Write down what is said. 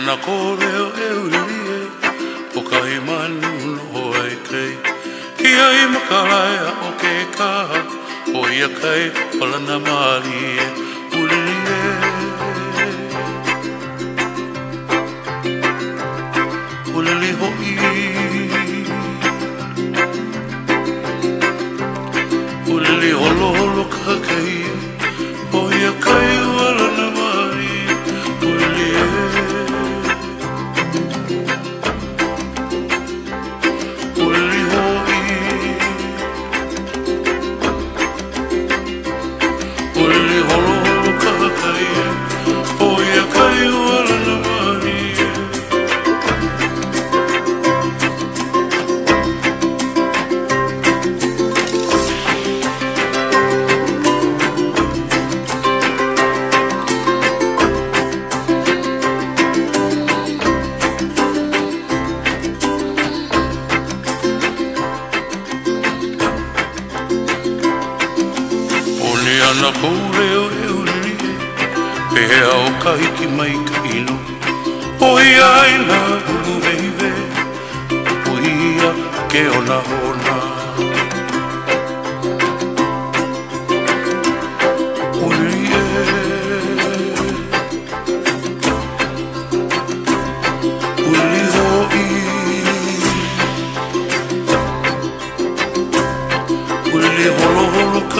Ana kōreo e uririe Po kahi manu noho ai kei. Kia i makaraia o ke kaha O ia kai olana mārie Uririe Uririe hoi ana kou e Pe au kai ki mai ka ino Oi ai veive ke ona hona holo holo